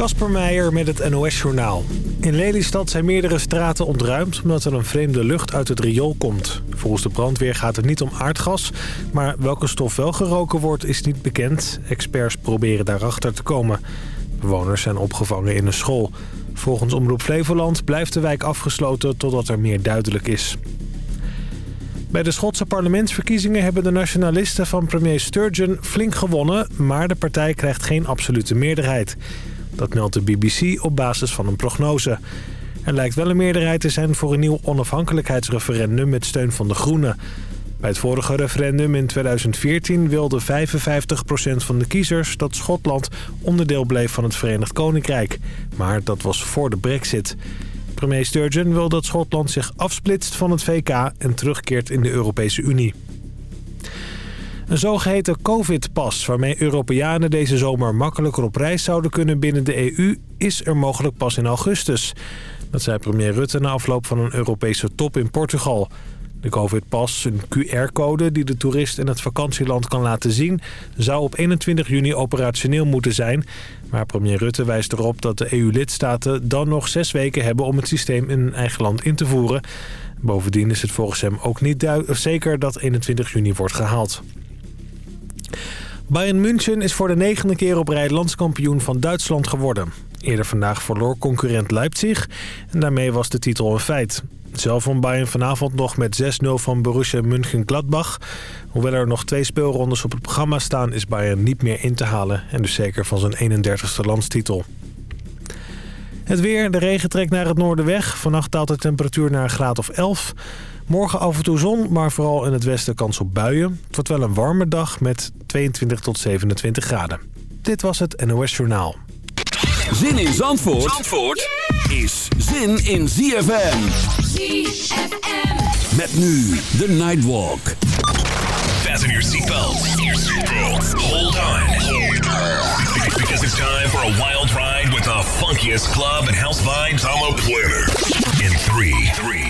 Kasper Meijer met het NOS-journaal. In Lelystad zijn meerdere straten ontruimd omdat er een vreemde lucht uit het riool komt. Volgens de brandweer gaat het niet om aardgas, maar welke stof wel geroken wordt is niet bekend. Experts proberen daarachter te komen. Bewoners zijn opgevangen in een school. Volgens Omroep Flevoland blijft de wijk afgesloten totdat er meer duidelijk is. Bij de Schotse parlementsverkiezingen hebben de nationalisten van premier Sturgeon flink gewonnen... maar de partij krijgt geen absolute meerderheid. Dat meldt de BBC op basis van een prognose. Er lijkt wel een meerderheid te zijn voor een nieuw onafhankelijkheidsreferendum met steun van de Groenen. Bij het vorige referendum in 2014 wilde 55% van de kiezers dat Schotland onderdeel bleef van het Verenigd Koninkrijk. Maar dat was voor de brexit. Premier Sturgeon wil dat Schotland zich afsplitst van het VK en terugkeert in de Europese Unie. Een zogeheten covid-pas waarmee Europeanen deze zomer makkelijker op reis zouden kunnen binnen de EU... is er mogelijk pas in augustus. Dat zei premier Rutte na afloop van een Europese top in Portugal. De covid-pas, een QR-code die de toerist in het vakantieland kan laten zien... zou op 21 juni operationeel moeten zijn. Maar premier Rutte wijst erop dat de EU-lidstaten dan nog zes weken hebben... om het systeem in hun eigen land in te voeren. Bovendien is het volgens hem ook niet zeker dat 21 juni wordt gehaald. Bayern München is voor de negende keer op rij landskampioen van Duitsland geworden. Eerder vandaag verloor concurrent Leipzig en daarmee was de titel een feit. Zelf won Bayern vanavond nog met 6-0 van Borussia München-Gladbach. Hoewel er nog twee speelrondes op het programma staan... is Bayern niet meer in te halen en dus zeker van zijn 31ste landstitel. Het weer, de regen trekt naar het noorden weg. Vannacht daalt de temperatuur naar een graad of 11. Morgen af en toe zon, maar vooral in het westen kans op buien. Het wordt wel een warme dag met 22 tot 27 graden. Dit was het NOS Journaal. Zin in Zandvoort, Zandvoort is zin in ZFM. ZFM. Met nu de Nightwalk. Fasten your seatbelts. Hold on. Because it's time for a wild ride with the funkiest club and house vibes on the planet. In three, three,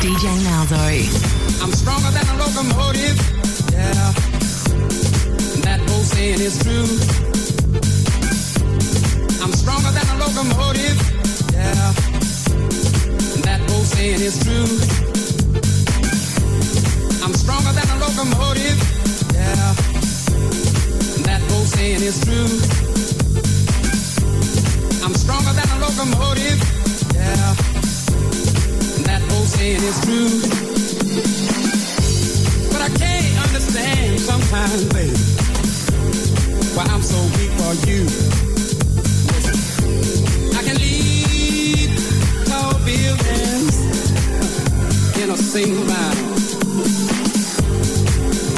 DJ Malzo. I'm stronger than a locomotive. Yeah. That old saying is true. I'm stronger than a locomotive. Yeah. That old saying is true. I'm stronger than a locomotive. Yeah. That old saying is true. I'm stronger than a locomotive saying is true. But I can't understand sometimes, baby, why I'm so weak for you. I can lead tall buildings in a single line.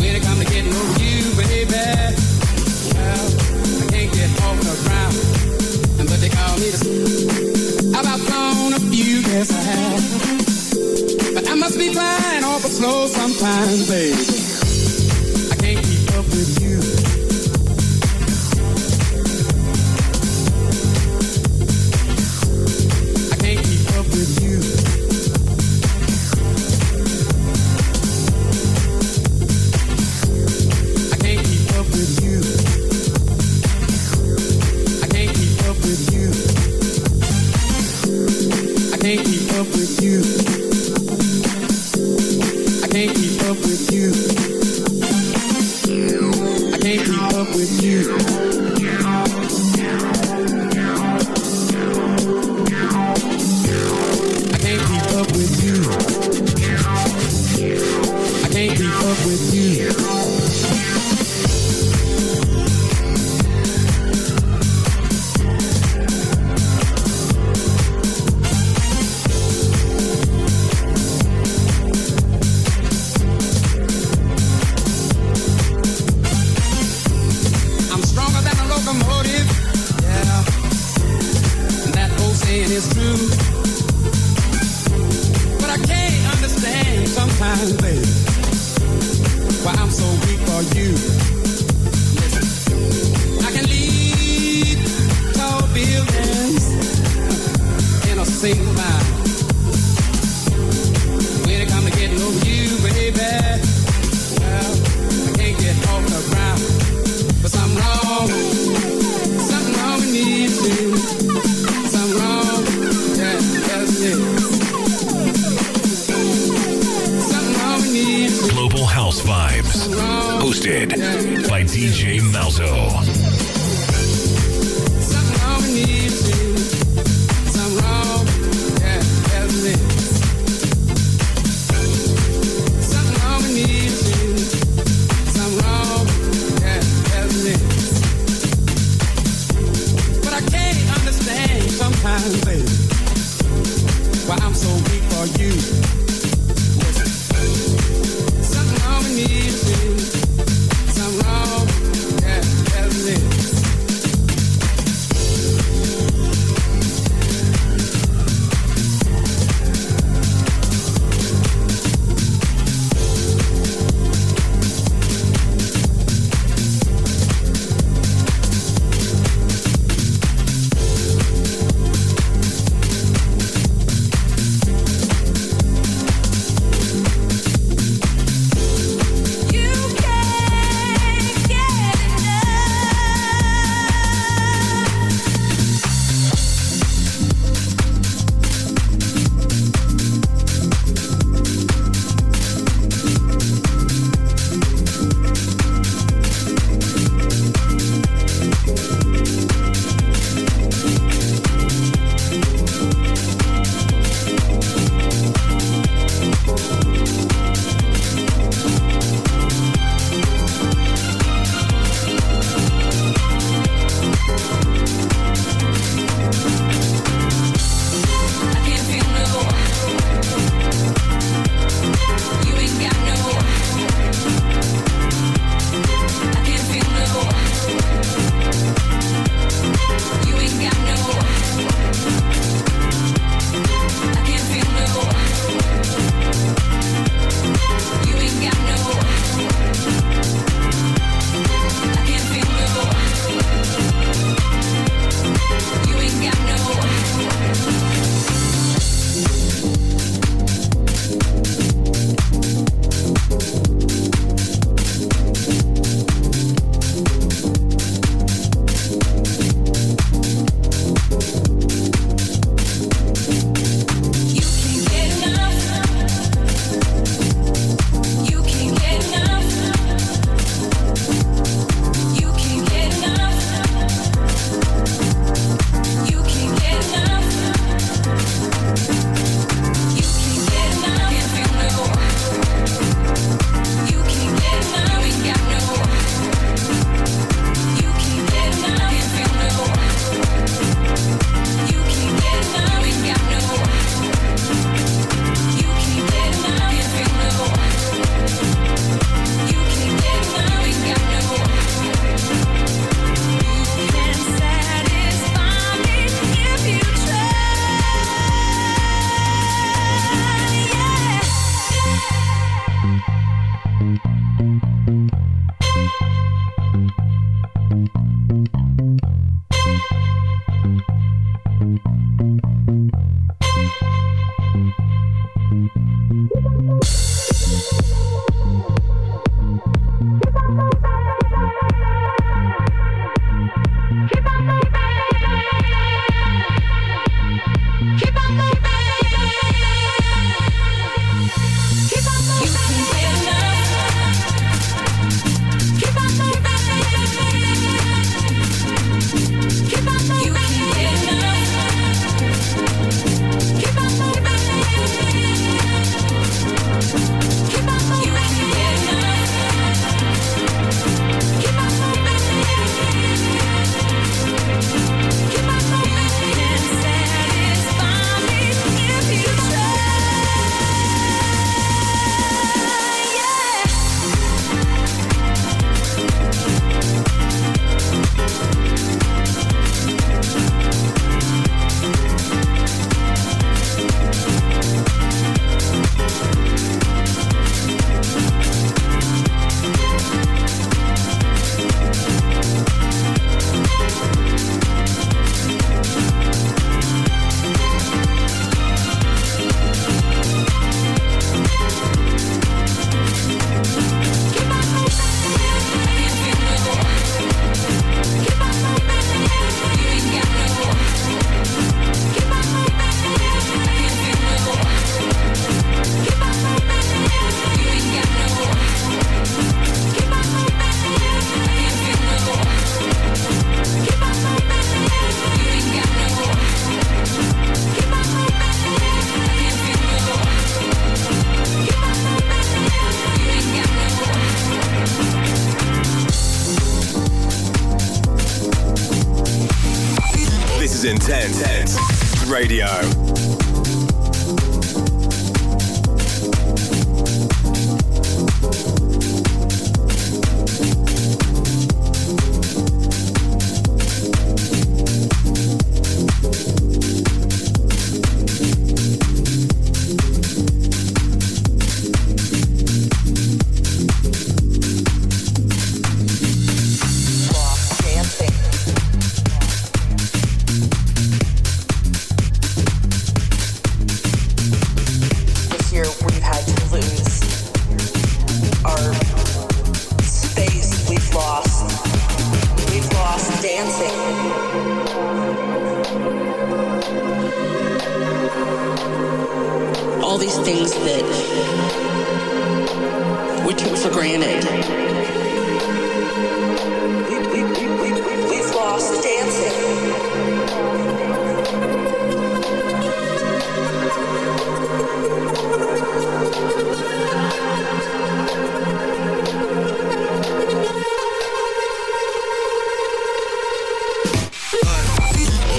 When it comes to getting over you, baby, I can't get off the ground. But they call me. I've outgrown a few, yes I have must be flying off the overflow sometimes, baby.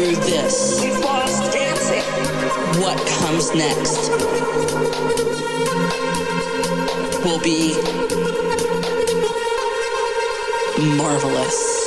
through this. What comes next will be marvelous.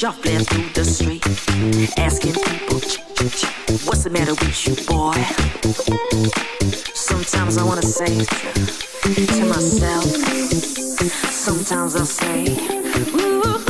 shuffling through the street, asking people, what's the matter with you, boy? Sometimes I wanna say to myself, sometimes I say, Ooh.